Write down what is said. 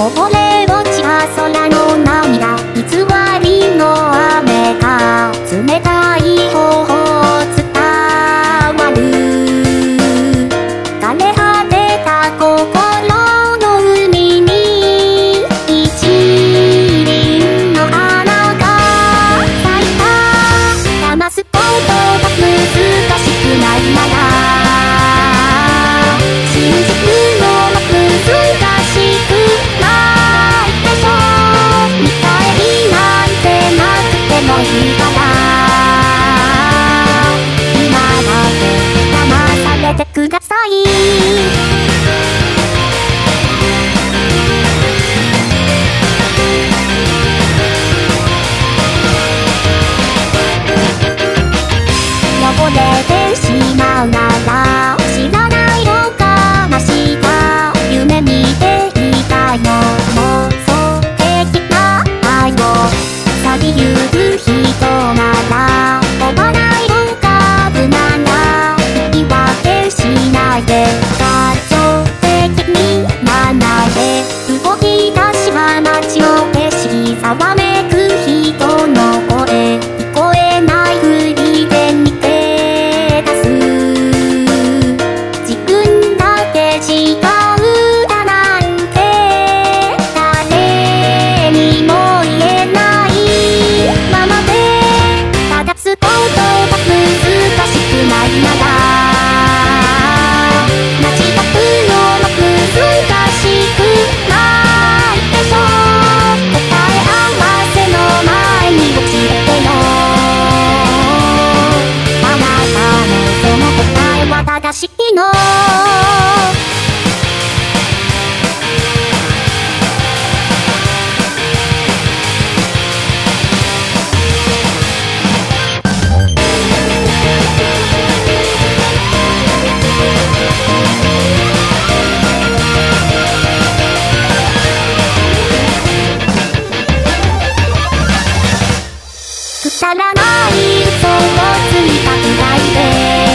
こぼれ愛をさゆく人なら飛ばない文か部なら言い訳しないで感情的に学で動き出しは街を景色さわめ知らない。嘘をついたくらいで